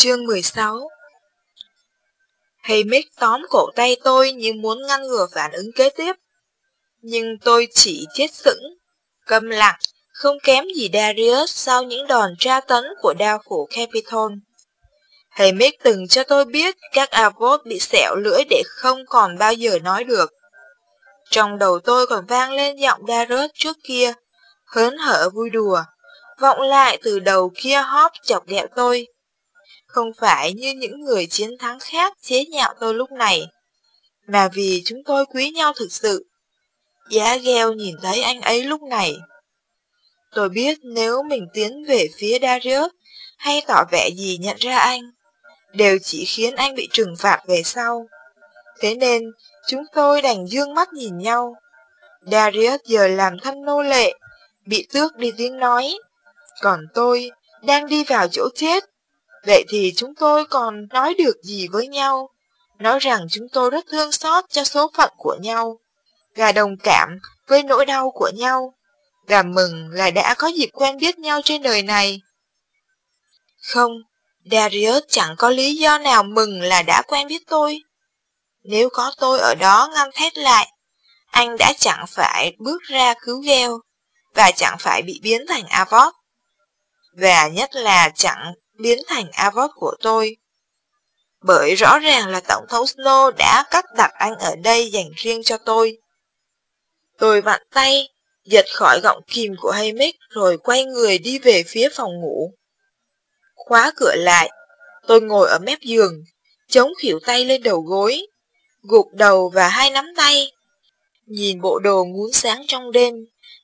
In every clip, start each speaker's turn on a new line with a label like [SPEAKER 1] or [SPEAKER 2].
[SPEAKER 1] Chương 16 Haymick tóm cổ tay tôi như muốn ngăn ngừa phản ứng kế tiếp. Nhưng tôi chỉ chết sững, câm lặng, không kém gì Darius sau những đòn tra tấn của đao phủ Capitol. Haymick từng cho tôi biết các Avot bị sẹo lưỡi để không còn bao giờ nói được. Trong đầu tôi còn vang lên giọng Darius trước kia, hớn hở vui đùa, vọng lại từ đầu kia hóp chọc ghẹo tôi không phải như những người chiến thắng khác chế nhạo tôi lúc này, mà vì chúng tôi quý nhau thực sự. Giá gheo nhìn thấy anh ấy lúc này. Tôi biết nếu mình tiến về phía Darius hay tỏ vẻ gì nhận ra anh, đều chỉ khiến anh bị trừng phạt về sau. Thế nên, chúng tôi đành dương mắt nhìn nhau. Darius giờ làm thân nô lệ, bị tước đi tiếng nói. Còn tôi, đang đi vào chỗ chết, Vậy thì chúng tôi còn nói được gì với nhau? Nói rằng chúng tôi rất thương xót cho số phận của nhau, và đồng cảm với nỗi đau của nhau, và mừng là đã có dịp quen biết nhau trên đời này. Không, Darius chẳng có lý do nào mừng là đã quen biết tôi. Nếu có tôi ở đó ngăn thét lại, anh đã chẳng phải bước ra cứu gheo, và chẳng phải bị biến thành Avot. Và nhất là chẳng biến thành Avot của tôi. Bởi rõ ràng là Tổng thống Snow đã cắt đặt anh ở đây dành riêng cho tôi. Tôi vặn tay, giật khỏi gọng kìm của Haymick rồi quay người đi về phía phòng ngủ. Khóa cửa lại, tôi ngồi ở mép giường, chống khỉu tay lên đầu gối, gục đầu và hai nắm tay. Nhìn bộ đồ ngún sáng trong đêm,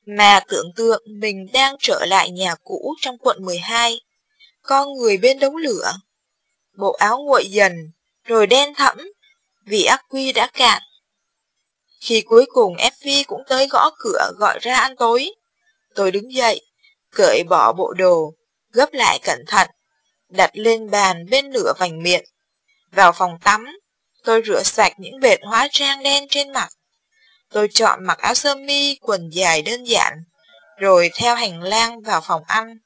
[SPEAKER 1] mà tưởng tượng mình đang trở lại nhà cũ trong quận 12 con người bên đống lửa. Bộ áo nguội dần, rồi đen thẫm, vì ác quy đã cạn. Khi cuối cùng Effie cũng tới gõ cửa gọi ra ăn tối, tôi đứng dậy, cởi bỏ bộ đồ, gấp lại cẩn thận, đặt lên bàn bên nửa vành miệng. Vào phòng tắm, tôi rửa sạch những vệt hóa trang đen trên mặt. Tôi chọn mặc áo sơ mi, quần dài đơn giản, rồi theo hành lang vào phòng ăn.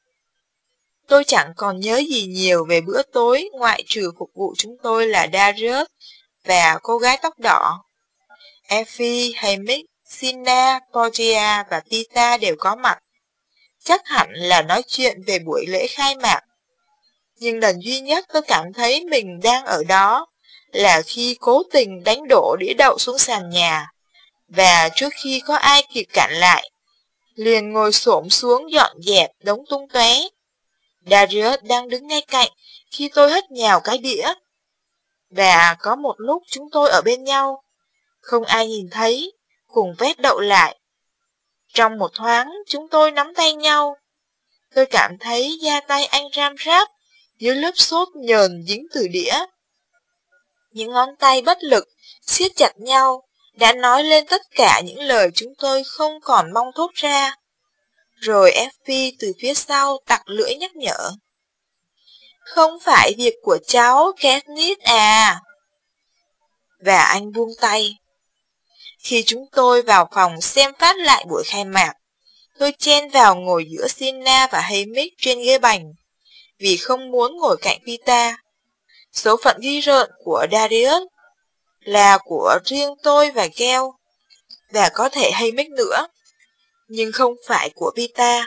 [SPEAKER 1] Tôi chẳng còn nhớ gì nhiều về bữa tối ngoại trừ phục vụ chúng tôi là Darius và cô gái tóc đỏ. Effie, Hamick, Sina, Portia và Tita đều có mặt. Chắc hẳn là nói chuyện về buổi lễ khai mạc. Nhưng lần duy nhất tôi cảm thấy mình đang ở đó là khi cố tình đánh đổ đĩa đậu xuống sàn nhà. Và trước khi có ai kịp cản lại, liền ngồi xổm xuống dọn dẹp đống tung tóe Darius đang đứng ngay cạnh khi tôi hất nhào cái đĩa. Và có một lúc chúng tôi ở bên nhau, không ai nhìn thấy, cùng vét đậu lại. Trong một thoáng, chúng tôi nắm tay nhau. Tôi cảm thấy da tay anh ram ráp dưới lớp sốt nhờn dính từ đĩa. Những ngón tay bất lực, siết chặt nhau, đã nói lên tất cả những lời chúng tôi không còn mong thốt ra. Rồi FP từ phía sau tặc lưỡi nhắc nhở. Không phải việc của cháu, Katniss à. Và anh buông tay. Khi chúng tôi vào phòng xem phát lại buổi khai mạc, tôi chen vào ngồi giữa Sina và Haymick trên ghế bành, vì không muốn ngồi cạnh Pita. Số phận ghi rợn của Darius là của riêng tôi và Gale, và có thể Haymick nữa nhưng không phải của Vita.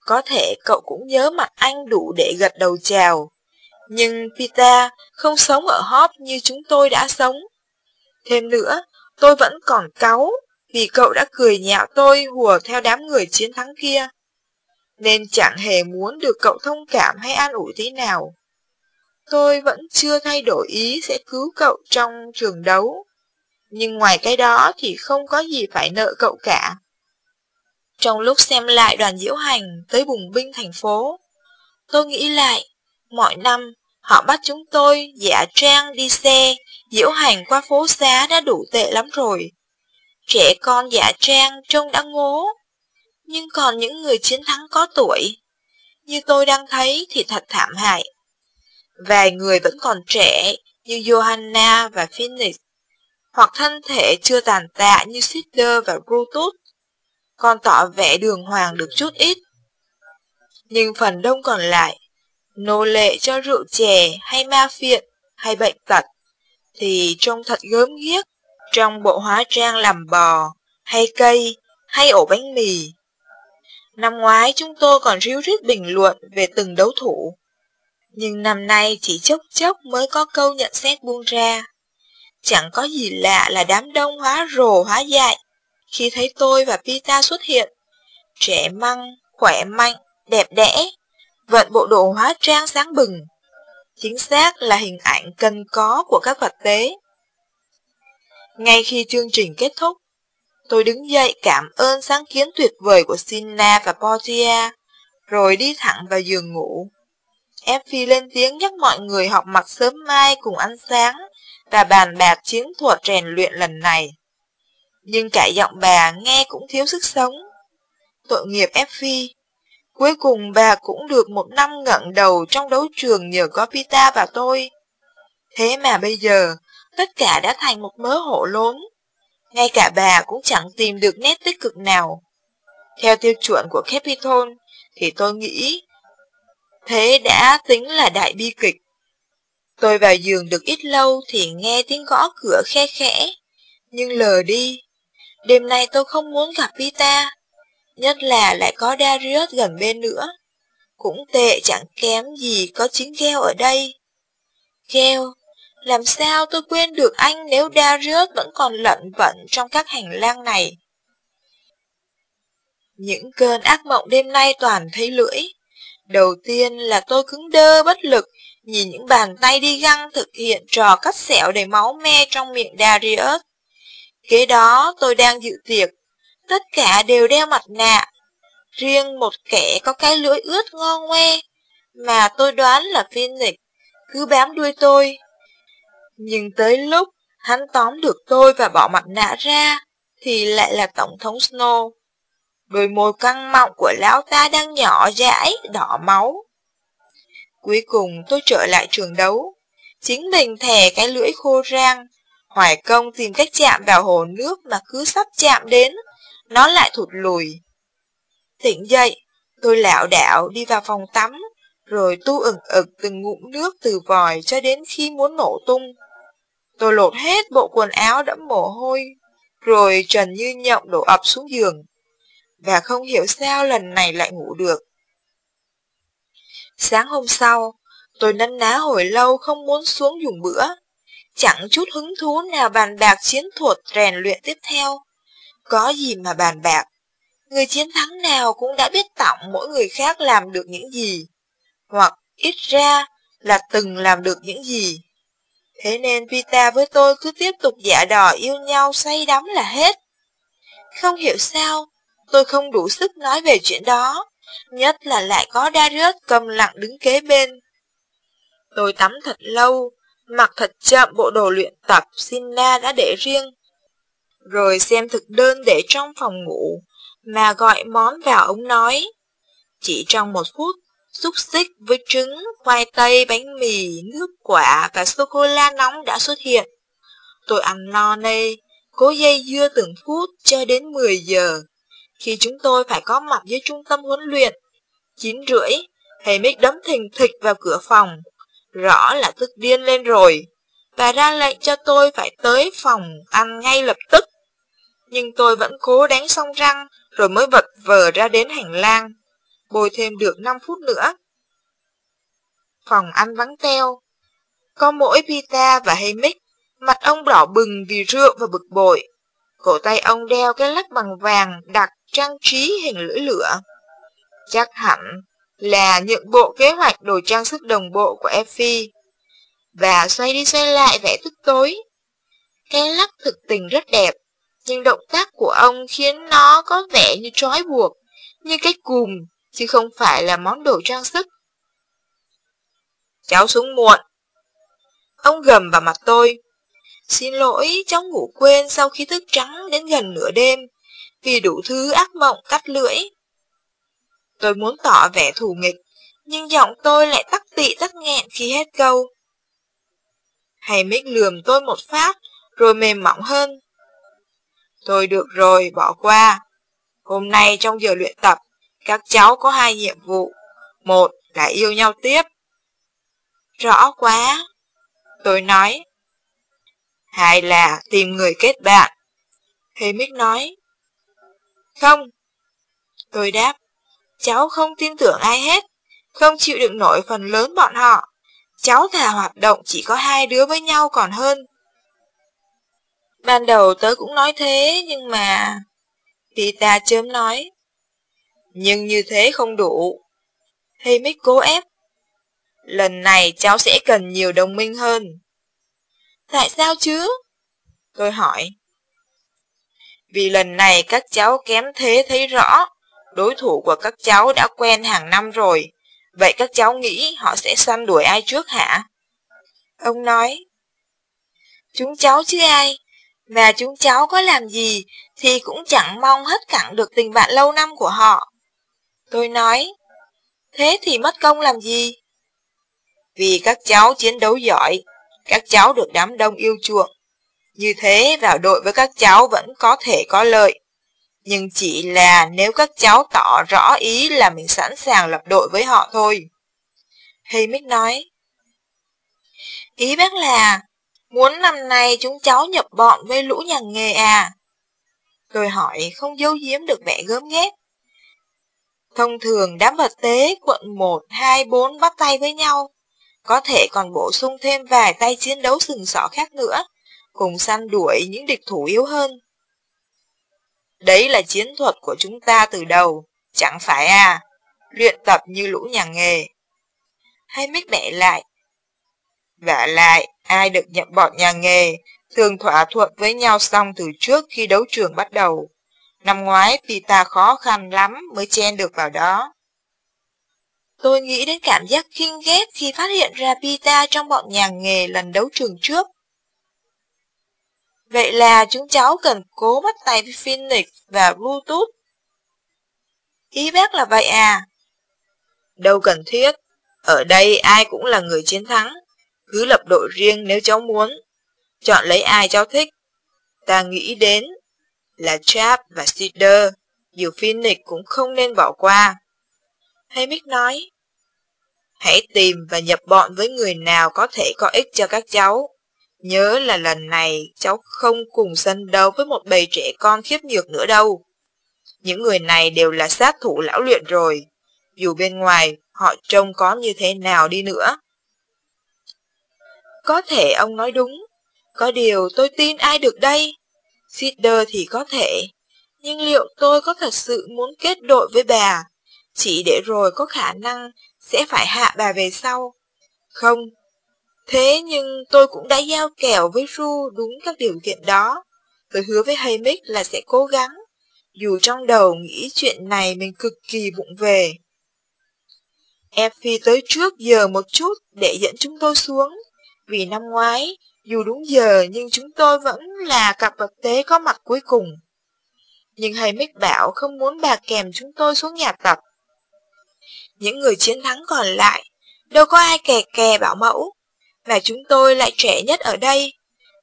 [SPEAKER 1] Có thể cậu cũng nhớ mặt anh đủ để gật đầu chào, nhưng Vita không sống ở Hop như chúng tôi đã sống. Thêm nữa, tôi vẫn còn cáu vì cậu đã cười nhạo tôi hùa theo đám người chiến thắng kia. Nên chẳng hề muốn được cậu thông cảm hay an ủi thế nào. Tôi vẫn chưa thay đổi ý sẽ cứu cậu trong trường đấu. Nhưng ngoài cái đó thì không có gì phải nợ cậu cả. Trong lúc xem lại đoàn diễu hành tới bùng binh thành phố, tôi nghĩ lại, mọi năm họ bắt chúng tôi giả trang đi xe, diễu hành qua phố xá đã đủ tệ lắm rồi. Trẻ con giả trang trông đã ngố, nhưng còn những người chiến thắng có tuổi, như tôi đang thấy thì thật thảm hại. Vài người vẫn còn trẻ như Johanna và Phoenix, hoặc thân thể chưa tàn tạ như Sister và Brutus còn tỏ vẻ đường hoàng được chút ít. Nhưng phần đông còn lại, nô lệ cho rượu chè hay ma phiện hay bệnh tật, thì trông thật gớm ghiếc trong bộ hóa trang làm bò, hay cây, hay ổ bánh mì. Năm ngoái chúng tôi còn ríu rít bình luận về từng đấu thủ, nhưng năm nay chỉ chốc chốc mới có câu nhận xét buông ra. Chẳng có gì lạ là đám đông hóa rồ hóa dại khi thấy tôi và Pita xuất hiện. Trẻ măng, khỏe mạnh, đẹp đẽ, vận bộ đồ hóa trang sáng bừng. Chính xác là hình ảnh cần có của các vật tế. Ngay khi chương trình kết thúc, tôi đứng dậy cảm ơn sáng kiến tuyệt vời của Sina và Portia, rồi đi thẳng vào giường ngủ. Effie lên tiếng nhắc mọi người học mặt sớm mai cùng ăn sáng và bàn bạc chiến thuật rèn luyện lần này. Nhưng cả giọng bà nghe cũng thiếu sức sống. Tội nghiệp Effie. Cuối cùng bà cũng được một năm ngẩng đầu trong đấu trường nhờ có Pita và tôi. Thế mà bây giờ, tất cả đã thành một mớ hổ lốn. Ngay cả bà cũng chẳng tìm được nét tích cực nào. Theo tiêu chuẩn của Capitol, thì tôi nghĩ thế đã tính là đại bi kịch. Tôi vào giường được ít lâu thì nghe tiếng gõ cửa khe khẽ, nhưng lờ đi. Đêm nay tôi không muốn gặp Pita, nhất là lại có Darius gần bên nữa. Cũng tệ chẳng kém gì có chính Geo ở đây. Geo, làm sao tôi quên được anh nếu Darius vẫn còn lận vận trong các hành lang này? Những cơn ác mộng đêm nay toàn thấy lưỡi. Đầu tiên là tôi cứng đơ bất lực, nhìn những bàn tay đi găng thực hiện trò cắt sẹo đầy máu me trong miệng Darius. Kế đó tôi đang dự tiệc, tất cả đều đeo mặt nạ. Riêng một kẻ có cái lưỡi ướt ngon ngoe, mà tôi đoán là Phoenix, cứ bám đuôi tôi. Nhưng tới lúc hắn tóm được tôi và bỏ mặt nạ ra, thì lại là Tổng thống Snow. Đôi môi căng mọng của lão ta đang nhỏ dãi, đỏ máu. Cuối cùng tôi trở lại trường đấu. Chính mình thè cái lưỡi khô rang. Hoài công tìm cách chạm vào hồ nước mà cứ sắp chạm đến, nó lại thụt lùi. Tỉnh dậy, tôi lạo đảo đi vào phòng tắm, rồi tu ửng ực từng ngụm nước từ vòi cho đến khi muốn nổ tung. Tôi lột hết bộ quần áo đẫm mồ hôi, rồi trần như nhộng đổ ập xuống giường và không hiểu sao lần này lại ngủ được. Sáng hôm sau, tôi năn ná hồi lâu không muốn xuống dùng bữa, chẳng chút hứng thú nào bàn bạc chiến thuật rèn luyện tiếp theo. Có gì mà bàn bạc, người chiến thắng nào cũng đã biết tặng mỗi người khác làm được những gì, hoặc ít ra là từng làm được những gì. Thế nên Vita với tôi cứ tiếp tục giả đò yêu nhau say đắm là hết. Không hiểu sao, Tôi không đủ sức nói về chuyện đó, nhất là lại có Darius cầm lặng đứng kế bên. Tôi tắm thật lâu, mặc thật chậm bộ đồ luyện tập Sina đã để riêng. Rồi xem thực đơn để trong phòng ngủ, mà gọi món vào ống nói. Chỉ trong một phút, xúc xích với trứng, khoai tây, bánh mì, nước quả và sô-cô-la nóng đã xuất hiện. Tôi ăn no nê, cố dây dưa từng phút cho đến 10 giờ khi chúng tôi phải có mặt dưới trung tâm huấn luyện. Chín rưỡi, thầy Mick đấm thình thịch vào cửa phòng. Rõ là tức điên lên rồi. Và ra lệnh cho tôi phải tới phòng ăn ngay lập tức. Nhưng tôi vẫn cố đánh xong răng, rồi mới vật vờ ra đến hành lang. Bồi thêm được 5 phút nữa. Phòng ăn vắng teo. Có mỗi Pita và Hamick, mặt ông đỏ bừng vì rượu và bực bội. Cổ tay ông đeo cái lắc bằng vàng đặc trang trí hình lưỡi lửa. Chắc hẳn là những bộ kế hoạch đồ trang sức đồng bộ của Effie. Và xoay đi xoay lại vẽ tức tối. Cái lắc thực tình rất đẹp, nhưng động tác của ông khiến nó có vẻ như trói buộc, như cái cùm, chứ không phải là món đồ trang sức. Cháu xuống muộn. Ông gầm vào mặt tôi. Xin lỗi, cháu ngủ quên sau khi thức trắng đến gần nửa đêm vì đủ thứ ác mộng cắt lưỡi. Tôi muốn tỏ vẻ thù nghịch, nhưng giọng tôi lại tắc tị tắc nghẹn khi hết câu. Hay mít lườm tôi một phát, rồi mềm mỏng hơn. tôi được rồi, bỏ qua. Hôm nay trong giờ luyện tập, các cháu có hai nhiệm vụ. Một là yêu nhau tiếp, Rõ quá. Tôi nói. hai là tìm người kết bạn. Hamick nói. Không. Tôi đáp. Cháu không tin tưởng ai hết. Không chịu đựng nổi phần lớn bọn họ. Cháu thà hoạt động chỉ có hai đứa với nhau còn hơn. Ban đầu tớ cũng nói thế, nhưng mà... Pita chớm nói. Nhưng như thế không đủ. Hamick cố ép. Lần này cháu sẽ cần nhiều đồng minh hơn. Tại sao chứ? Tôi hỏi. Vì lần này các cháu kém thế thấy rõ, đối thủ của các cháu đã quen hàng năm rồi. Vậy các cháu nghĩ họ sẽ săn đuổi ai trước hả? Ông nói. Chúng cháu chứ ai, và chúng cháu có làm gì thì cũng chẳng mong hết cặn được tình bạn lâu năm của họ. Tôi nói, thế thì mất công làm gì? Vì các cháu chiến đấu giỏi, các cháu được đám đông yêu chuộng. Như thế vào đội với các cháu vẫn có thể có lợi. Nhưng chỉ là nếu các cháu tỏ rõ ý là mình sẵn sàng lập đội với họ thôi. Haymick nói, Ý bác là, muốn năm nay chúng cháu nhập bọn với lũ nhà nghề à? Tôi hỏi không giấu giếm được vẻ gớm ghét. Thông thường đám vật tế quận 1, 2, 4 bắt tay với nhau, có thể còn bổ sung thêm vài tay chiến đấu sừng sỏ khác nữa, cùng săn đuổi những địch thủ yếu hơn. Đấy là chiến thuật của chúng ta từ đầu, chẳng phải à, luyện tập như lũ nhà nghề. Hay mít bẻ lại. vả lại, ai được nhận bọn nhà nghề, thường thỏa thuận với nhau xong từ trước khi đấu trường bắt đầu. Năm ngoái Pita khó khăn lắm mới chen được vào đó. Tôi nghĩ đến cảm giác khinh ghét khi phát hiện ra Pita trong bọn nhà nghề lần đấu trường trước. Vậy là chúng cháu cần cố bắt tay với Phoenix và Bluetooth. Ý bác là vậy à? Đâu cần thiết. Ở đây ai cũng là người chiến thắng. Cứ lập đội riêng nếu cháu muốn. Chọn lấy ai cháu thích. Ta nghĩ đến là Chap và Cedar. Dù Phoenix cũng không nên bỏ qua. Hay nói, hãy tìm và nhập bọn với người nào có thể có ích cho các cháu. Nhớ là lần này cháu không cùng sân đấu với một bầy trẻ con khiếp nhược nữa đâu. Những người này đều là sát thủ lão luyện rồi, dù bên ngoài họ trông có như thế nào đi nữa. Có thể ông nói đúng, có điều tôi tin ai được đây? Sider thì có thể, nhưng liệu tôi có thật sự muốn kết đội với bà, chỉ để rồi có khả năng sẽ phải hạ bà về sau? Không, Thế nhưng tôi cũng đã giao kèo với Ru đúng các điều kiện đó. Tôi hứa với Haymick là sẽ cố gắng, dù trong đầu nghĩ chuyện này mình cực kỳ vụng về. Effie tới trước giờ một chút để dẫn chúng tôi xuống, vì năm ngoái, dù đúng giờ nhưng chúng tôi vẫn là cặp vật tế có mặt cuối cùng. Nhưng Haymick bảo không muốn bà kèm chúng tôi xuống nhà tập. Những người chiến thắng còn lại, đâu có ai kè kè bảo mẫu, và chúng tôi lại trẻ nhất ở đây,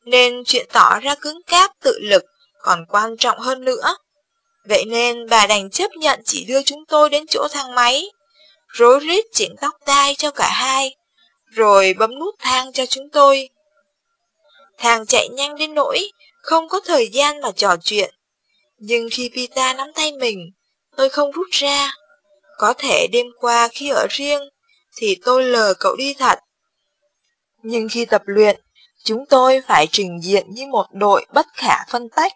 [SPEAKER 1] nên chuyện tỏ ra cứng cáp tự lực còn quan trọng hơn nữa. Vậy nên bà đành chấp nhận chỉ đưa chúng tôi đến chỗ thang máy, rối rít chỉnh tóc tai cho cả hai, rồi bấm nút thang cho chúng tôi. Thang chạy nhanh đến nỗi, không có thời gian mà trò chuyện. Nhưng khi Pita nắm tay mình, tôi không rút ra. Có thể đêm qua khi ở riêng, thì tôi lờ cậu đi thật. Nhưng khi tập luyện, chúng tôi phải trình diện như một đội bất khả phân tách.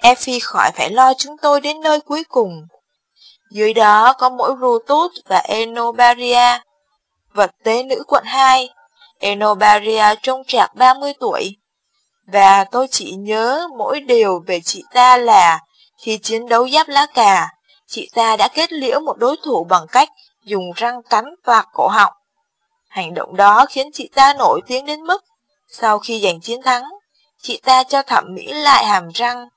[SPEAKER 1] Effie khỏi phải lo chúng tôi đến nơi cuối cùng. Dưới đó có mỗi Rutus và Enobaria, vật tế nữ quận 2. Enobaria trông trạc 30 tuổi. Và tôi chỉ nhớ mỗi điều về chị ta là khi chiến đấu giáp lá cà, chị ta đã kết liễu một đối thủ bằng cách dùng răng cắn toạc cổ họng. Hành động đó khiến chị ta nổi tiếng đến mức sau khi giành chiến thắng, chị ta cho thẩm mỹ lại hàm răng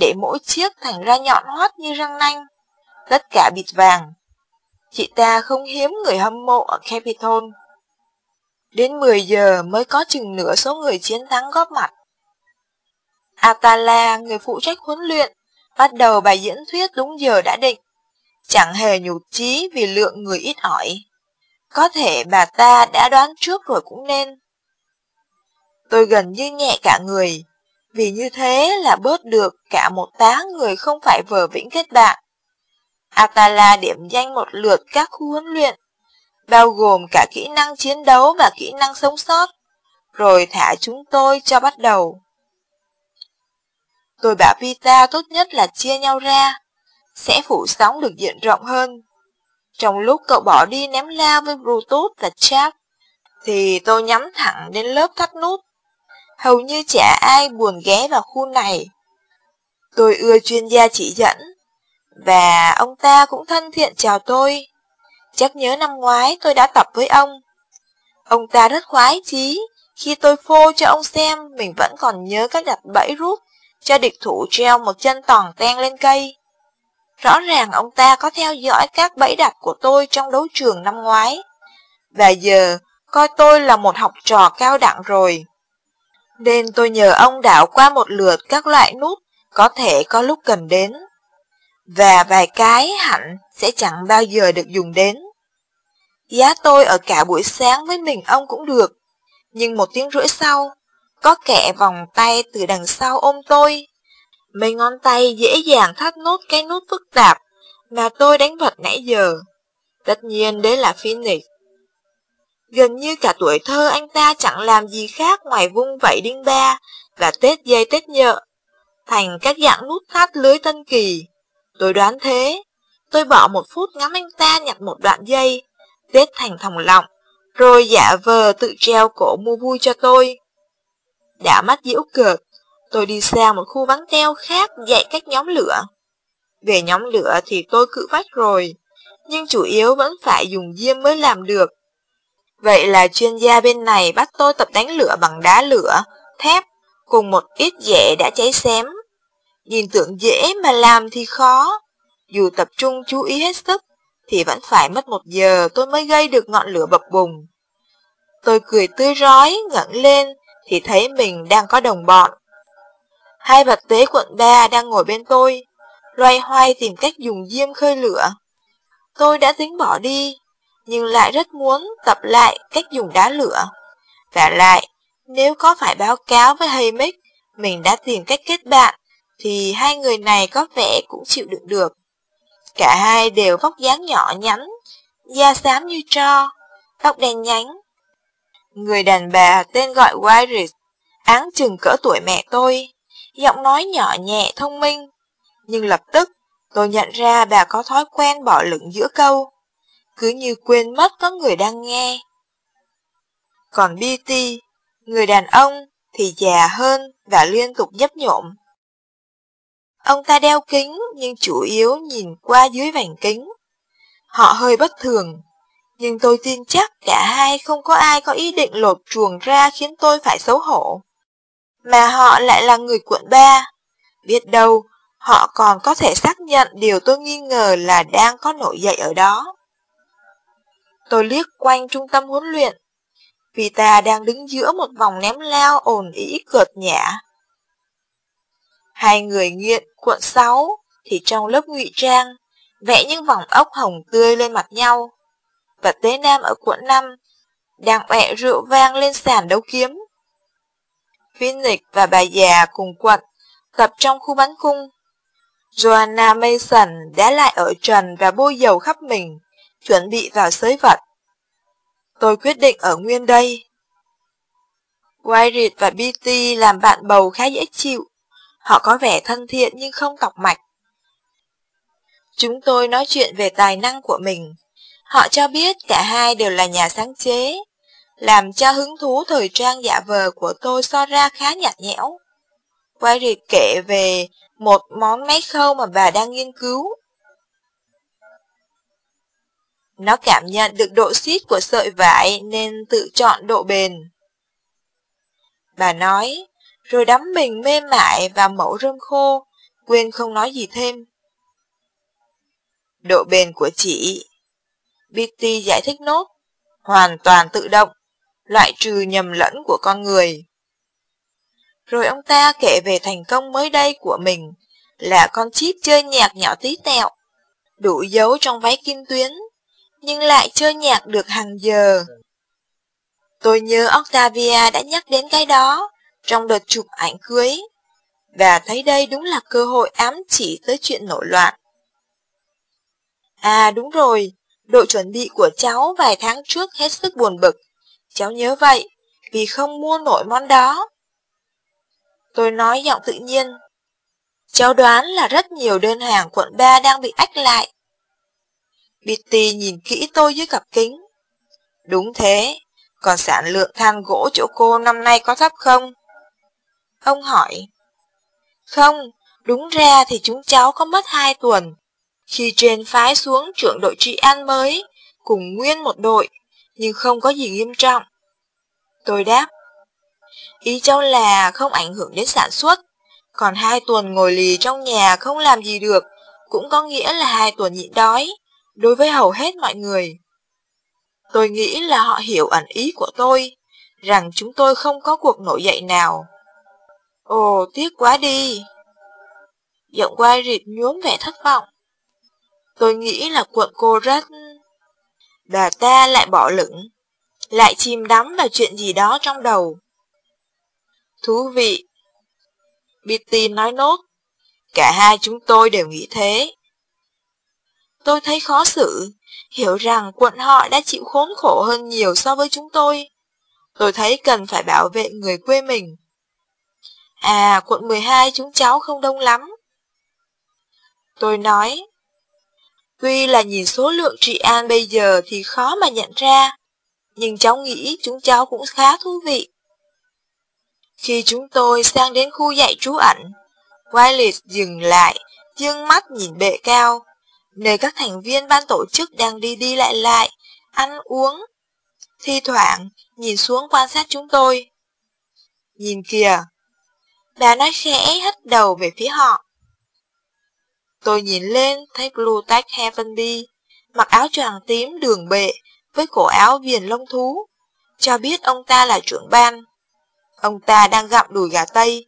[SPEAKER 1] để mỗi chiếc thành ra nhọn hoắt như răng nanh, tất cả bịt vàng. Chị ta không hiếm người hâm mộ ở Capitol. Đến 10 giờ mới có chừng nửa số người chiến thắng góp mặt. Atala, người phụ trách huấn luyện, bắt đầu bài diễn thuyết đúng giờ đã định. Chẳng hề nhụt chí vì lượng người ít ỏi. Có thể bà ta đã đoán trước rồi cũng nên. Tôi gần như nhẹ cả người, vì như thế là bớt được cả một tá người không phải vờ vĩnh kết bạn. Atala điểm danh một lượt các khu huấn luyện, bao gồm cả kỹ năng chiến đấu và kỹ năng sống sót, rồi thả chúng tôi cho bắt đầu. Tôi bảo Pita tốt nhất là chia nhau ra, sẽ phủ sóng được diện rộng hơn. Trong lúc cậu bỏ đi ném lao với bluetooth và chat thì tôi nhắm thẳng đến lớp thắt nút. Hầu như chả ai buồn ghé vào khu này. Tôi ưa chuyên gia chỉ dẫn, và ông ta cũng thân thiện chào tôi. Chắc nhớ năm ngoái tôi đã tập với ông. Ông ta rất khoái chí khi tôi phô cho ông xem mình vẫn còn nhớ các đặt bẫy rút cho địch thủ treo một chân toàn ten lên cây. Rõ ràng ông ta có theo dõi các bẫy đặt của tôi trong đấu trường năm ngoái. Và giờ, coi tôi là một học trò cao đẳng rồi. Nên tôi nhờ ông đảo qua một lượt các loại nút có thể có lúc cần đến. Và vài cái hẳn sẽ chẳng bao giờ được dùng đến. Giá tôi ở cả buổi sáng với mình ông cũng được. Nhưng một tiếng rưỡi sau, có kẻ vòng tay từ đằng sau ôm tôi. Mấy ngón tay dễ dàng thắt nốt cái nút phức tạp mà tôi đánh vật nãy giờ. Tất nhiên đấy là Phoenix. Gần như cả tuổi thơ anh ta chẳng làm gì khác ngoài vung vẩy đinh ba và tết dây tết nhợ, thành các dạng nút thắt lưới tân kỳ. Tôi đoán thế. Tôi bỏ một phút ngắm anh ta nhặt một đoạn dây, tết thành thòng lọng, rồi giả vờ tự treo cổ mua vui cho tôi. Đã mắt diễu cợt, tôi đi sang một khu vắng teo khác dạy cách nhóm lửa. Về nhóm lửa thì tôi cự vách rồi, nhưng chủ yếu vẫn phải dùng diêm mới làm được. Vậy là chuyên gia bên này bắt tôi tập đánh lửa bằng đá lửa, thép, cùng một ít dẻ đã cháy xém. Nhìn tưởng dễ mà làm thì khó. Dù tập trung chú ý hết sức, thì vẫn phải mất một giờ tôi mới gây được ngọn lửa bập bùng. Tôi cười tươi rói, ngẩng lên, thì thấy mình đang có đồng bọn. Hai vật tế quận ba đang ngồi bên tôi, loay hoay tìm cách dùng diêm khơi lửa. Tôi đã tính bỏ đi, nhưng lại rất muốn tập lại cách dùng đá lửa. Và lại, nếu có phải báo cáo với Haymick mình đã tìm cách kết bạn, thì hai người này có vẻ cũng chịu đựng được. Cả hai đều vóc dáng nhỏ nhắn, da xám như tro, tóc đen nhánh. Người đàn bà tên gọi Wyris, áng chừng cỡ tuổi mẹ tôi, giọng nói nhỏ nhẹ thông minh. Nhưng lập tức, tôi nhận ra bà có thói quen bỏ lửng giữa câu, cứ như quên mất có người đang nghe. Còn BT, người đàn ông, thì già hơn và liên tục nhấp nhộm. Ông ta đeo kính nhưng chủ yếu nhìn qua dưới vành kính. Họ hơi bất thường, nhưng tôi tin chắc cả hai không có ai có ý định lột chuồng ra khiến tôi phải xấu hổ. Mà họ lại là người quận ba. Biết đâu, họ còn có thể xác nhận điều tôi nghi ngờ là đang có nổi dậy ở đó. Tôi liếc quanh trung tâm huấn luyện. Vì ta đang đứng giữa một vòng ném lao ồn ĩ cợt nhả. Hai người nghiện quận 6 thì trong lớp ngụy trang, vẽ những vòng ốc hồng tươi lên mặt nhau. Và tế nam ở quận 5 đang bẹ rượu vang lên sàn đấu kiếm. Phoenix và bà già cùng quận tập trong khu bắn cung. Joanna Mason đã lại ở trần và bôi dầu khắp mình, chuẩn bị vào sới vật. Tôi quyết định ở nguyên đây. Wyatt và BT làm bạn bầu khá dễ chịu. Họ có vẻ thân thiện nhưng không tọc mạch. Chúng tôi nói chuyện về tài năng của mình. Họ cho biết cả hai đều là nhà sáng chế, làm cho hứng thú thời trang dạ vờ của tôi so ra khá nhạt nhẽo. Wyatt kể về một món máy khâu mà bà đang nghiên cứu. Nó cảm nhận được độ xít của sợi vải nên tự chọn độ bền. Bà nói, rồi đắm mình mê mải vào mẫu rơm khô, quên không nói gì thêm. Độ bền của chị, Bitty giải thích nốt, hoàn toàn tự động, loại trừ nhầm lẫn của con người. Rồi ông ta kể về thành công mới đây của mình là con chip chơi nhạc nhỏ tí tẹo, đủ dấu trong váy kim tuyến, nhưng lại chơi nhạc được hàng giờ. Tôi nhớ Octavia đã nhắc đến cái đó trong đợt chụp ảnh cưới, và thấy đây đúng là cơ hội ám chỉ tới chuyện nổi loạn. À đúng rồi, đội chuẩn bị của cháu vài tháng trước hết sức buồn bực. Cháu nhớ vậy, vì không mua nổi món đó. Tôi nói giọng tự nhiên. Cháu đoán là rất nhiều đơn hàng quận 3 đang bị ách lại. Bitty nhìn kỹ tôi dưới cặp kính. Đúng thế, còn sản lượng than gỗ chỗ cô năm nay có thấp không? Ông hỏi. Không, đúng ra thì chúng cháu có mất 2 tuần. Khi trên phái xuống trưởng đội trị an mới, cùng nguyên một đội, nhưng không có gì nghiêm trọng. Tôi đáp. Ý cháu là không ảnh hưởng đến sản xuất, còn hai tuần ngồi lì trong nhà không làm gì được, cũng có nghĩa là hai tuần nhịn đói, đối với hầu hết mọi người. Tôi nghĩ là họ hiểu ẩn ý của tôi, rằng chúng tôi không có cuộc nổi dậy nào. Ồ, tiếc quá đi. Giọng quay rịt nhuốm vẻ thất vọng. Tôi nghĩ là quận cô rất... Bà ta lại bỏ lửng, lại chìm đắm vào chuyện gì đó trong đầu. Thú vị. Bitty nói nốt. Cả hai chúng tôi đều nghĩ thế. Tôi thấy khó xử, hiểu rằng quận họ đã chịu khốn khổ hơn nhiều so với chúng tôi. Tôi thấy cần phải bảo vệ người quê mình. À, quận 12 chúng cháu không đông lắm. Tôi nói, tuy là nhìn số lượng trị an bây giờ thì khó mà nhận ra, nhưng cháu nghĩ chúng cháu cũng khá thú vị. Khi chúng tôi sang đến khu dạy trú ẩn, Wiley dừng lại, dương mắt nhìn bệ cao, nơi các thành viên ban tổ chức đang đi đi lại lại, ăn uống. Thi thoảng, nhìn xuống quan sát chúng tôi. Nhìn kìa! Bà nói khẽ hất đầu về phía họ. Tôi nhìn lên thấy Blue tag Heavenly, mặc áo choàng tím đường bệ với cổ áo viền lông thú, cho biết ông ta là trưởng ban. Ông ta đang gặm đùi gà Tây.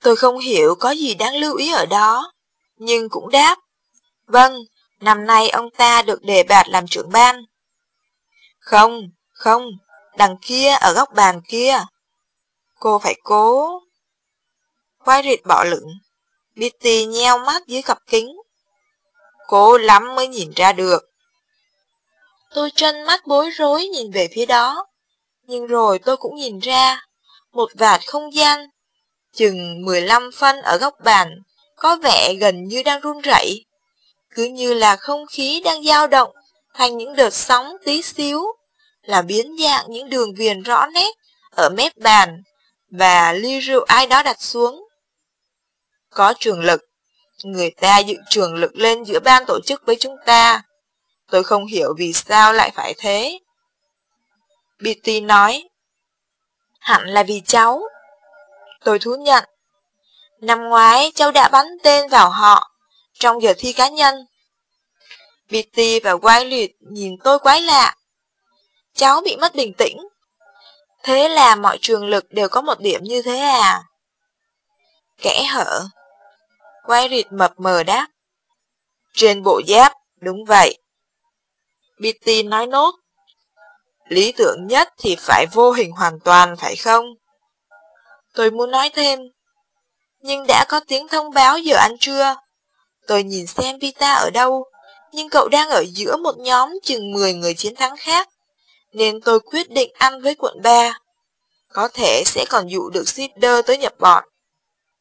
[SPEAKER 1] Tôi không hiểu có gì đáng lưu ý ở đó, nhưng cũng đáp. Vâng, năm nay ông ta được đề bạt làm trưởng ban. Không, không, đằng kia ở góc bàn kia. Cô phải cố. Quay rịt bỏ lửng. Bitty nheo mắt dưới cặp kính. Cố lắm mới nhìn ra được. Tôi chân mắt bối rối nhìn về phía đó. Nhưng rồi tôi cũng nhìn ra. Một vạt không gian. Chừng 15 phân ở góc bàn. Có vẻ gần như đang run rẩy cứ như là không khí đang dao động thành những đợt sóng tí xíu, là biến dạng những đường viền rõ nét ở mép bàn và ly rượu ai đó đặt xuống. Có trường lực, người ta dựng trường lực lên giữa ban tổ chức với chúng ta. Tôi không hiểu vì sao lại phải thế. Bitty nói, hẳn là vì cháu. Tôi thú nhận, năm ngoái cháu đã bắn tên vào họ trong giờ thi cá nhân. Bitty và Wiley nhìn tôi quái lạ. Cháu bị mất bình tĩnh. Thế là mọi trường lực đều có một điểm như thế à? Kẻ hở. Quay rịt mập mờ đáp. Trên bộ giáp, đúng vậy. Bitty nói nốt. Lý tưởng nhất thì phải vô hình hoàn toàn, phải không? Tôi muốn nói thêm. Nhưng đã có tiếng thông báo giờ ăn trưa. Tôi nhìn xem Vita ở đâu, nhưng cậu đang ở giữa một nhóm chừng 10 người chiến thắng khác, nên tôi quyết định ăn với quận 3. Có thể sẽ còn dụ được Sider tới nhập bọn.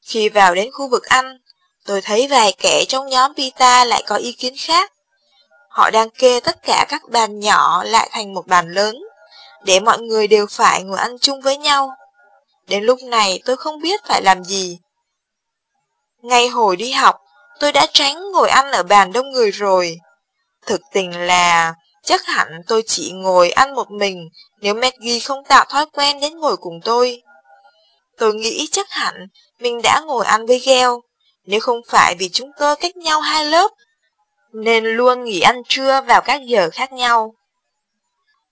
[SPEAKER 1] Khi vào đến khu vực ăn, tôi thấy vài kẻ trong nhóm Pita lại có ý kiến khác. Họ đang kê tất cả các bàn nhỏ lại thành một bàn lớn, để mọi người đều phải ngồi ăn chung với nhau. Đến lúc này tôi không biết phải làm gì. Ngay hồi đi học, tôi đã tránh ngồi ăn ở bàn đông người rồi. Thực tình là chắc hẳn tôi chỉ ngồi ăn một mình nếu Maggie không tạo thói quen đến ngồi cùng tôi. Tôi nghĩ chắc hẳn mình đã ngồi ăn với Gheo, nếu không phải vì chúng tôi cách nhau hai lớp, nên luôn nghỉ ăn trưa vào các giờ khác nhau.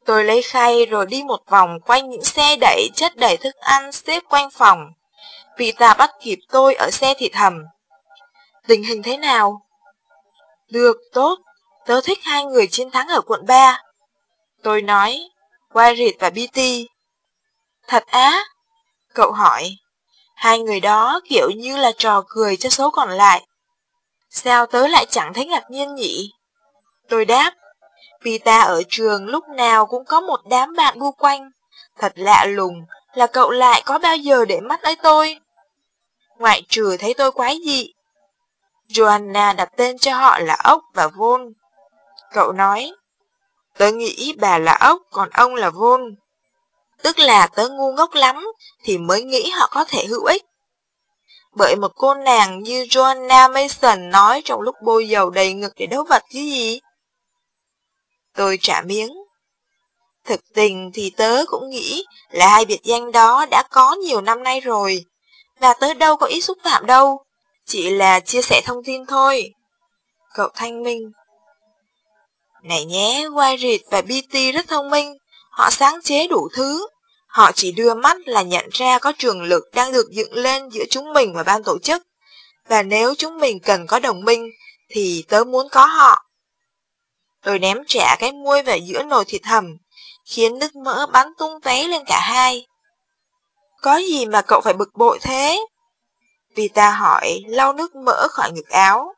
[SPEAKER 1] Tôi lấy khay rồi đi một vòng quanh những xe đẩy chất đầy thức ăn xếp quanh phòng. Vì ta bắt kịp tôi ở xe thịt hầm. Tình hình thế nào? Được, tốt. Tớ thích hai người chiến thắng ở quận 3. Tôi nói, Wyatt và BT. Thật á? Cậu hỏi. Hai người đó kiểu như là trò cười cho số còn lại. Sao tớ lại chẳng thấy ngạc nhiên nhỉ? Tôi đáp, vì ta ở trường lúc nào cũng có một đám bạn bu quanh. Thật lạ lùng là cậu lại có bao giờ để mắt tới tôi. Ngoại trừ thấy tôi quái dị. Joanna đặt tên cho họ là ốc và vôn. Cậu nói, tớ nghĩ bà là ốc còn ông là vôn. Tức là tớ ngu ngốc lắm thì mới nghĩ họ có thể hữu ích. Bởi một cô nàng như Joanna Mason nói trong lúc bôi dầu đầy ngực để đấu vật chứ gì. Tôi trả miếng. Thực tình thì tớ cũng nghĩ là hai biệt danh đó đã có nhiều năm nay rồi, và tớ đâu có ý xúc phạm đâu, chỉ là chia sẻ thông tin thôi. Cậu thanh minh. Này nhé, Wyatt và BT rất thông minh, họ sáng chế đủ thứ. Họ chỉ đưa mắt là nhận ra có trường lực đang được dựng lên giữa chúng mình và ban tổ chức. Và nếu chúng mình cần có đồng minh, thì tớ muốn có họ. Tôi ném trả cái muôi về giữa nồi thịt hầm, khiến nước mỡ bắn tung tóe lên cả hai. Có gì mà cậu phải bực bội thế? Vì ta hỏi, lau nước mỡ khỏi ngực áo.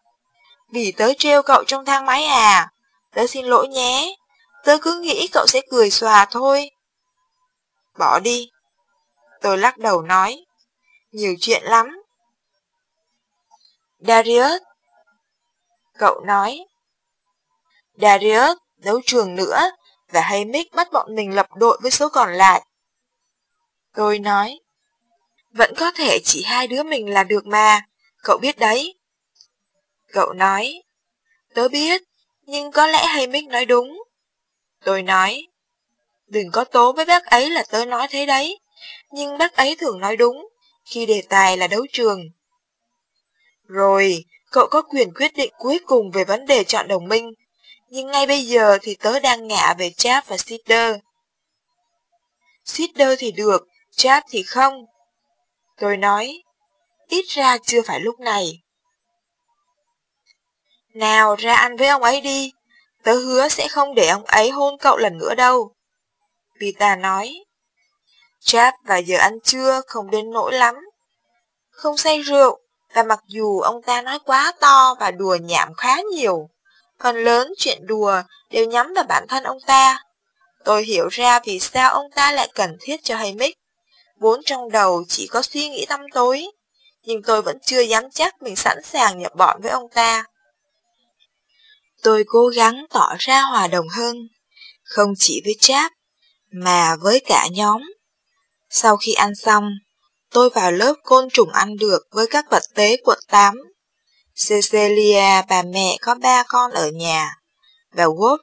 [SPEAKER 1] Vì tớ trêu cậu trong thang máy à? Tớ xin lỗi nhé. Tớ cứ nghĩ cậu sẽ cười xòa thôi. Bỏ đi. Tôi lắc đầu nói. Nhiều chuyện lắm. Darius. Cậu nói. Darius đấu trường nữa và Haymick bắt bọn mình lập đội với số còn lại. Tôi nói. Vẫn có thể chỉ hai đứa mình là được mà, cậu biết đấy. Cậu nói. Tớ biết, nhưng có lẽ Haymick nói đúng. Tôi nói. Đừng có tố với bác ấy là tớ nói thế đấy, nhưng bác ấy thường nói đúng, khi đề tài là đấu trường. Rồi, cậu có quyền quyết định cuối cùng về vấn đề chọn đồng minh, nhưng ngay bây giờ thì tớ đang ngạ về Chap và Sitter. Sitter thì được, Chap thì không. Tôi nói, ít ra chưa phải lúc này. Nào ra ăn với ông ấy đi, tớ hứa sẽ không để ông ấy hôn cậu lần nữa đâu. Pita nói. Chap và giờ ăn trưa không đến nỗi lắm. Không say rượu, và mặc dù ông ta nói quá to và đùa nhảm khá nhiều, phần lớn chuyện đùa đều nhắm vào bản thân ông ta. Tôi hiểu ra vì sao ông ta lại cần thiết cho Haymick. Vốn trong đầu chỉ có suy nghĩ tăm tối, nhưng tôi vẫn chưa dám chắc mình sẵn sàng nhập bọn với ông ta. Tôi cố gắng tỏ ra hòa đồng hơn, không chỉ với Chap, mà với cả nhóm. Sau khi ăn xong, tôi vào lớp côn trùng ăn được với các vật tế quận 8. Cecilia, bà mẹ có ba con ở nhà, và Wolf,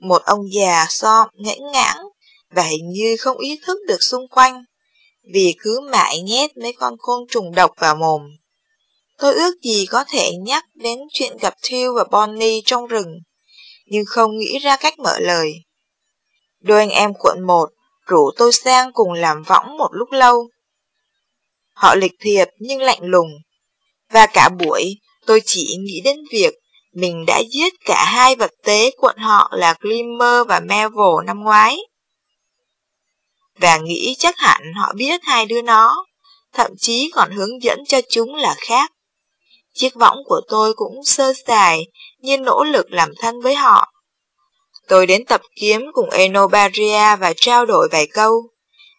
[SPEAKER 1] một ông già so ngẫy ngãng và hình như không ý thức được xung quanh, vì cứ mãi nhét mấy con côn trùng độc vào mồm. Tôi ước gì có thể nhắc đến chuyện gặp Thiêu và Bonnie trong rừng, nhưng không nghĩ ra cách mở lời. Đôi anh em quận một rủ tôi sang cùng làm võng một lúc lâu. Họ lịch thiệp nhưng lạnh lùng, và cả buổi tôi chỉ nghĩ đến việc mình đã giết cả hai vật tế quận họ là Glimmer và Melville năm ngoái. Và nghĩ chắc hẳn họ biết hai đứa nó, thậm chí còn hướng dẫn cho chúng là khác. Chiếc võng của tôi cũng sơ sài nhưng nỗ lực làm thân với họ. Tôi đến tập kiếm cùng Enobaria và trao đổi vài câu,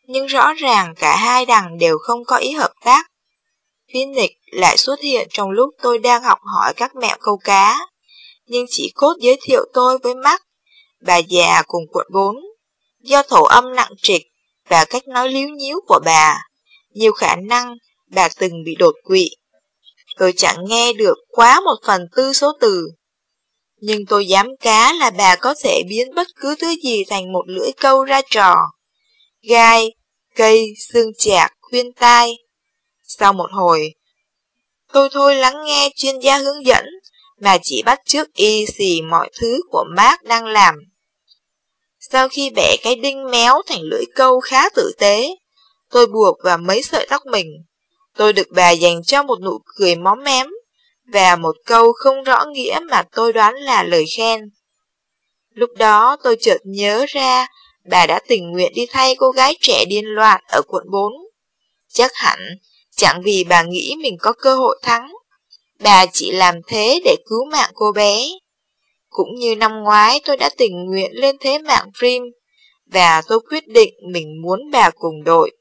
[SPEAKER 1] nhưng rõ ràng cả hai đằng đều không có ý hợp tác. Phoenix lại xuất hiện trong lúc tôi đang học hỏi các mẹo câu cá, nhưng chỉ cốt giới thiệu tôi với Mark, bà già cùng quận 4. Do thổ âm nặng trịch và cách nói líu nhíu của bà, nhiều khả năng bà từng bị đột quỵ. Tôi chẳng nghe được quá một phần tư số từ nhưng tôi dám cá là bà có thể biến bất cứ thứ gì thành một lưỡi câu ra trò. Gai, cây, xương chạc, khuyên tai. Sau một hồi, tôi thôi lắng nghe chuyên gia hướng dẫn, mà chỉ bắt trước y xì mọi thứ của Mark đang làm. Sau khi bẻ cái đinh méo thành lưỡi câu khá tử tế, tôi buộc vào mấy sợi tóc mình. Tôi được bà dành cho một nụ cười móm mém và một câu không rõ nghĩa mà tôi đoán là lời khen. Lúc đó tôi chợt nhớ ra bà đã tình nguyện đi thay cô gái trẻ điên loạn ở quận 4. Chắc hẳn, chẳng vì bà nghĩ mình có cơ hội thắng. Bà chỉ làm thế để cứu mạng cô bé. Cũng như năm ngoái tôi đã tình nguyện lên thế mạng prim và tôi quyết định mình muốn bà cùng đội.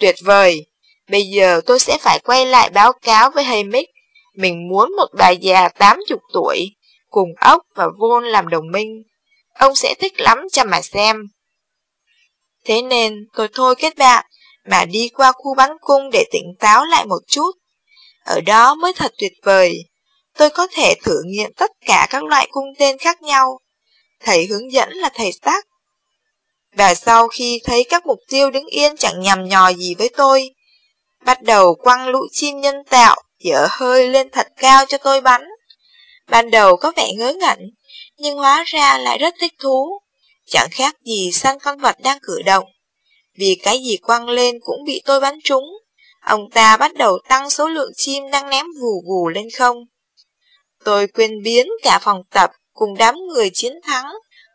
[SPEAKER 1] Tuyệt vời! Bây giờ tôi sẽ phải quay lại báo cáo với Hamick. Mình muốn một bà già 80 tuổi, cùng ốc và Vôn làm đồng minh. Ông sẽ thích lắm cho mà xem. Thế nên tôi thôi kết bạn, mà đi qua khu bắn cung để tỉnh táo lại một chút. Ở đó mới thật tuyệt vời. Tôi có thể thử nghiệm tất cả các loại cung tên khác nhau. Thầy hướng dẫn là thầy Stark. Và sau khi thấy các mục tiêu đứng yên chẳng nhằm nhò gì với tôi, bắt đầu quăng lũ chim nhân tạo dở hơi lên thật cao cho tôi bắn. Ban đầu có vẻ ngớ ngẩn, nhưng hóa ra lại rất thích thú. Chẳng khác gì săn con vật đang cử động. Vì cái gì quăng lên cũng bị tôi bắn trúng. Ông ta bắt đầu tăng số lượng chim đang ném vù vù lên không. Tôi quên biến cả phòng tập cùng đám người chiến thắng,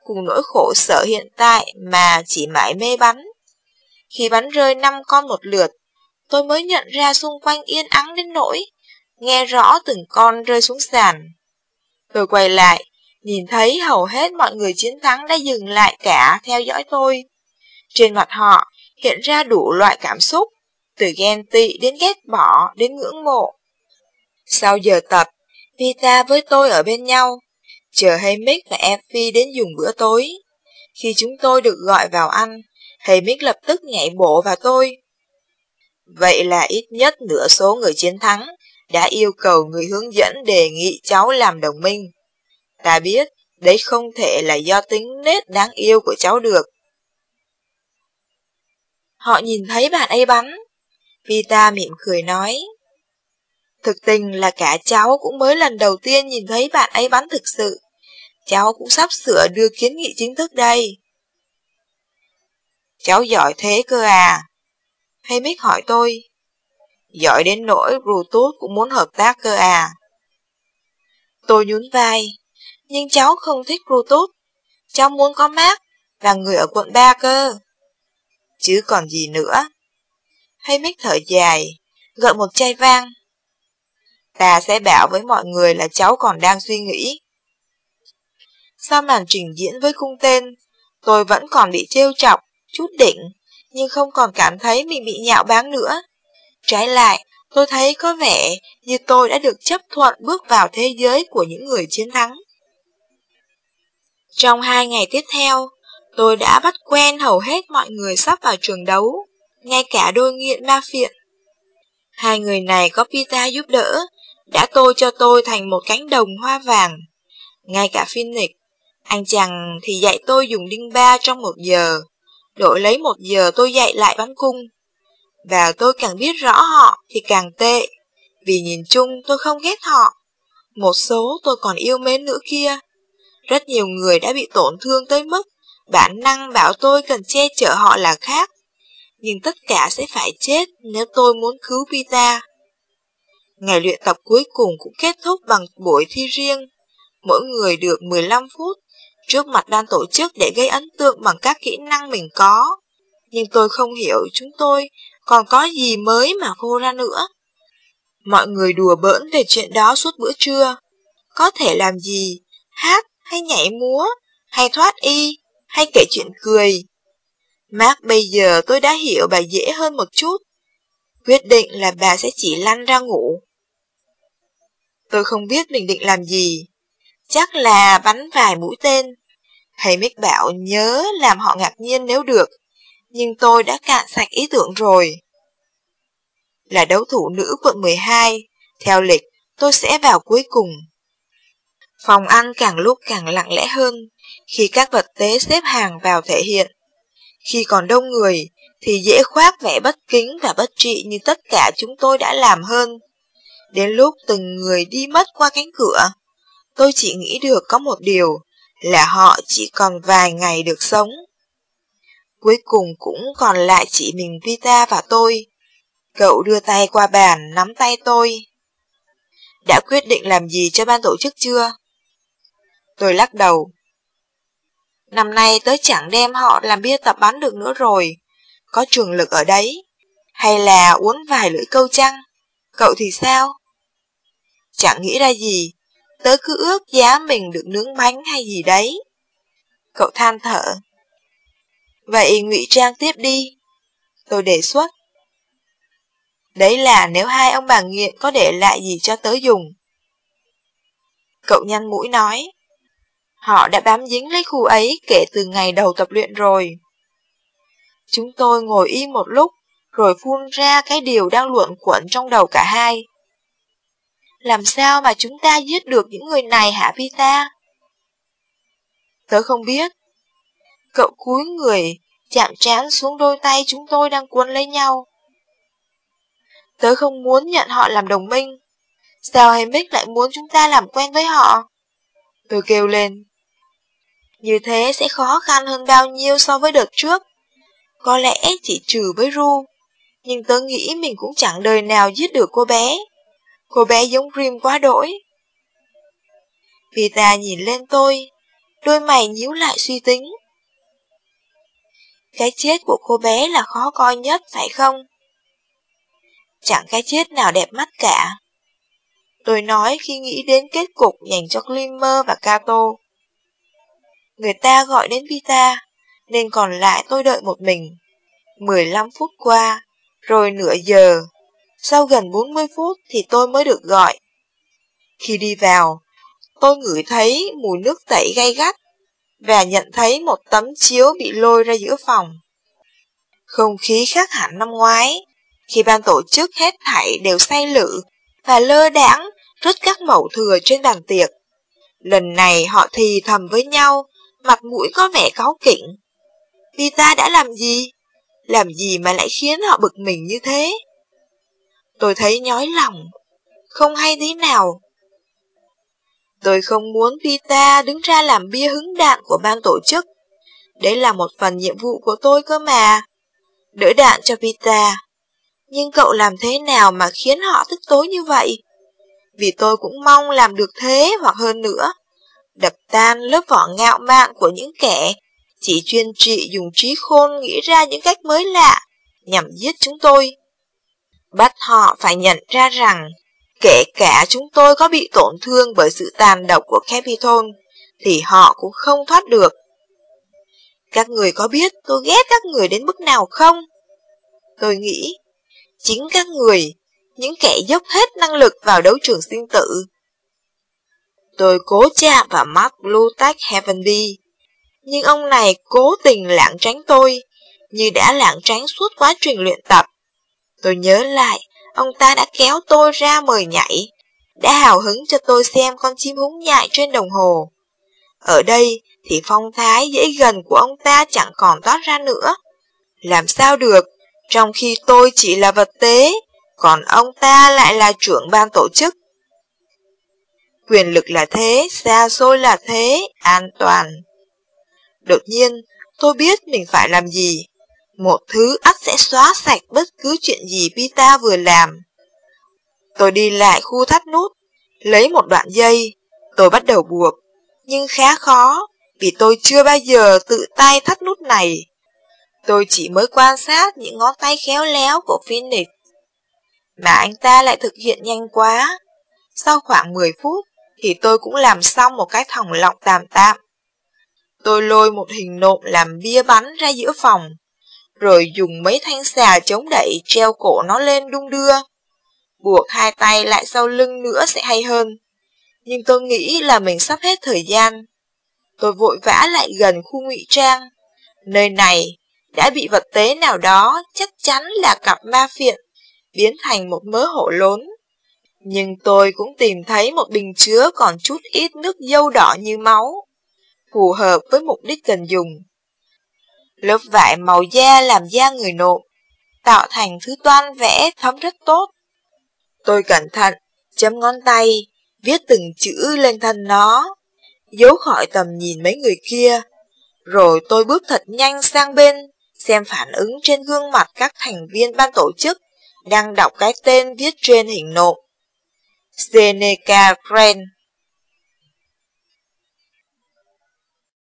[SPEAKER 1] cùng nỗi khổ sở hiện tại mà chỉ mãi mê bắn. Khi bắn rơi năm con một lượt, tôi mới nhận ra xung quanh yên ắng đến nỗi, nghe rõ từng con rơi xuống sàn. Tôi quay lại, nhìn thấy hầu hết mọi người chiến thắng đã dừng lại cả theo dõi tôi. Trên mặt họ hiện ra đủ loại cảm xúc, từ ghen tị đến ghét bỏ đến ngưỡng mộ. Sau giờ tập, Vita với tôi ở bên nhau, chờ Haymick và Effie đến dùng bữa tối. Khi chúng tôi được gọi vào ăn, Haymick lập tức nhảy bộ vào tôi. Vậy là ít nhất nửa số người chiến thắng đã yêu cầu người hướng dẫn đề nghị cháu làm đồng minh. Ta biết, đấy không thể là do tính nết đáng yêu của cháu được. Họ nhìn thấy bạn ấy bắn. Vita mỉm cười nói. Thực tình là cả cháu cũng mới lần đầu tiên nhìn thấy bạn ấy bắn thực sự. Cháu cũng sắp sửa đưa kiến nghị chính thức đây. Cháu giỏi thế cơ à? Hay Mick hỏi tôi. Giỏi đến nỗi Brutus cũng muốn hợp tác cơ à? Tôi nhún vai, nhưng cháu không thích Brutus. Cháu muốn có Mac và người ở quận 3 cơ. Chứ còn gì nữa. Hay Mick thở dài, gợi một chai vang. Ta sẽ bảo với mọi người là cháu còn đang suy nghĩ. Sau màn trình diễn với cung tên, tôi vẫn còn bị trêu chọc, chút đỉnh, nhưng không còn cảm thấy mình bị nhạo báng nữa. Trái lại, tôi thấy có vẻ như tôi đã được chấp thuận bước vào thế giới của những người chiến thắng. Trong hai ngày tiếp theo, tôi đã bắt quen hầu hết mọi người sắp vào trường đấu, ngay cả đôi nghiện ma phiện. Hai người này có Pita giúp đỡ, đã tôi cho tôi thành một cánh đồng hoa vàng. Ngay cả Phoenix, anh chàng thì dạy tôi dùng đinh ba trong một giờ, đổi lấy một giờ tôi dạy lại bắn cung. Và tôi càng biết rõ họ thì càng tệ, vì nhìn chung tôi không ghét họ. Một số tôi còn yêu mến nữa kia. Rất nhiều người đã bị tổn thương tới mức bản năng bảo tôi cần che chở họ là khác. Nhưng tất cả sẽ phải chết nếu tôi muốn cứu Pita. Ngày luyện tập cuối cùng cũng kết thúc bằng buổi thi riêng. Mỗi người được 15 phút trước mặt ban tổ chức để gây ấn tượng bằng các kỹ năng mình có. Nhưng tôi không hiểu chúng tôi còn có gì mới mà vô ra nữa. Mọi người đùa bỡn về chuyện đó suốt bữa trưa. Có thể làm gì? Hát hay nhảy múa? Hay thoát y? Hay kể chuyện cười? Mark bây giờ tôi đã hiểu bà dễ hơn một chút. Quyết định là bà sẽ chỉ lăn ra ngủ. Tôi không biết mình định làm gì. Chắc là bắn vài mũi tên. Thầy Mick bảo nhớ làm họ ngạc nhiên nếu được. Nhưng tôi đã cạn sạch ý tưởng rồi. Là đấu thủ nữ quận 12. Theo lịch, tôi sẽ vào cuối cùng. Phòng ăn càng lúc càng lặng lẽ hơn khi các vật tế xếp hàng vào thể hiện. Khi còn đông người thì dễ khoác vẻ bất kính và bất trị như tất cả chúng tôi đã làm hơn. Đến lúc từng người đi mất qua cánh cửa, tôi chỉ nghĩ được có một điều là họ chỉ còn vài ngày được sống. Cuối cùng cũng còn lại chỉ mình Vita và tôi. Cậu đưa tay qua bàn, nắm tay tôi. Đã quyết định làm gì cho ban tổ chức chưa? Tôi lắc đầu. Năm nay tớ chẳng đem họ làm bia tập bắn được nữa rồi. Có trường lực ở đấy. Hay là uốn vài lưỡi câu chăng? Cậu thì sao? Chẳng nghĩ ra gì. Tớ cứ ước giá mình được nướng bánh hay gì đấy. Cậu than thở. Vậy ngụy trang tiếp đi. Tôi đề xuất. Đấy là nếu hai ông bà nghiện có để lại gì cho tớ dùng. Cậu nhăn mũi nói. Họ đã bám dính lấy khu ấy kể từ ngày đầu tập luyện rồi. Chúng tôi ngồi im một lúc, rồi phun ra cái điều đang luận quẩn trong đầu cả hai. Làm sao mà chúng ta giết được những người này hả Vita? Tớ không biết. Cậu cúi người, chạm trán xuống đôi tay chúng tôi đang cuốn lấy nhau. Tớ không muốn nhận họ làm đồng minh. Sao Hamick lại muốn chúng ta làm quen với họ? Tôi kêu lên. Như thế sẽ khó khăn hơn bao nhiêu so với đợt trước. Có lẽ chỉ trừ với Ru, nhưng tớ nghĩ mình cũng chẳng đời nào giết được cô bé. Cô bé giống Grim quá đỗi. vita nhìn lên tôi, đôi mày nhíu lại suy tính. Cái chết của cô bé là khó coi nhất, phải không? Chẳng cái chết nào đẹp mắt cả. Tôi nói khi nghĩ đến kết cục dành cho Glimmer và Kato. Người ta gọi đến Vita, nên còn lại tôi đợi một mình. 15 phút qua, rồi nửa giờ. Sau gần 40 phút thì tôi mới được gọi. Khi đi vào, tôi ngửi thấy mùi nước tẩy gay gắt và nhận thấy một tấm chiếu bị lôi ra giữa phòng. Không khí khác hẳn năm ngoái, khi ban tổ chức hết thảy đều say lự và lơ đãng rứt các mẩu thừa trên bàn tiệc. Lần này họ thì thầm với nhau, mặt mũi có vẻ cáu kỉnh. Vì ta đã làm gì? Làm gì mà lại khiến họ bực mình như thế? Tôi thấy nhói lòng, không hay thế nào. Tôi không muốn Pita đứng ra làm bia hứng đạn của ban tổ chức. Đấy là một phần nhiệm vụ của tôi cơ mà. Đỡ đạn cho Pita. Nhưng cậu làm thế nào mà khiến họ tức tối như vậy? Vì tôi cũng mong làm được thế hoặc hơn nữa. Đập tan lớp vỏ ngạo mạn của những kẻ chỉ chuyên trị dùng trí khôn nghĩ ra những cách mới lạ nhằm giết chúng tôi. Bắt họ phải nhận ra rằng kể cả chúng tôi có bị tổn thương bởi sự tàn độc của Capitol thì họ cũng không thoát được. Các người có biết tôi ghét các người đến mức nào không? Tôi nghĩ chính các người, những kẻ dốc hết năng lực vào đấu trường sinh tử. Tôi cố chạm vào Mark Lutach Heavenby, nhưng ông này cố tình lảng tránh tôi, như đã lảng tránh suốt quá trình luyện tập. Tôi nhớ lại, ông ta đã kéo tôi ra mời nhảy, đã hào hứng cho tôi xem con chim húng nhại trên đồng hồ. Ở đây thì phong thái dễ gần của ông ta chẳng còn toát ra nữa. Làm sao được, trong khi tôi chỉ là vật tế, còn ông ta lại là trưởng ban tổ chức. Quyền lực là thế, xa xôi là thế, an toàn. Đột nhiên, tôi biết mình phải làm gì. Một thứ ắt sẽ xóa sạch bất cứ chuyện gì Pita vừa làm. Tôi đi lại khu thắt nút, lấy một đoạn dây, tôi bắt đầu buộc, nhưng khá khó vì tôi chưa bao giờ tự tay thắt nút này. Tôi chỉ mới quan sát những ngón tay khéo léo của Phoenix. Mà anh ta lại thực hiện nhanh quá. Sau khoảng 10 phút thì tôi cũng làm xong một cái thòng lọng tạm tạm. Tôi lôi một hình nộm làm bia bắn ra giữa phòng, rồi dùng mấy thanh xà chống đẩy treo cổ nó lên đung đưa. Buộc hai tay lại sau lưng nữa sẽ hay hơn. Nhưng tôi nghĩ là mình sắp hết thời gian. Tôi vội vã lại gần khu ngụy trang. Nơi này đã bị vật tế nào đó chắc chắn là cặp ma phiện, biến thành một mớ hổ lốn. Nhưng tôi cũng tìm thấy một bình chứa còn chút ít nước dâu đỏ như máu, phù hợp với mục đích cần dùng. Lớp vải màu da làm da người nộm, tạo thành thứ toan vẽ thấm rất tốt. Tôi cẩn thận, chấm ngón tay, viết từng chữ lên thân nó, giấu khỏi tầm nhìn mấy người kia. Rồi tôi bước thật nhanh sang bên, xem phản ứng trên gương mặt các thành viên ban tổ chức đang đọc cái tên viết trên hình nộm. Seneca Grant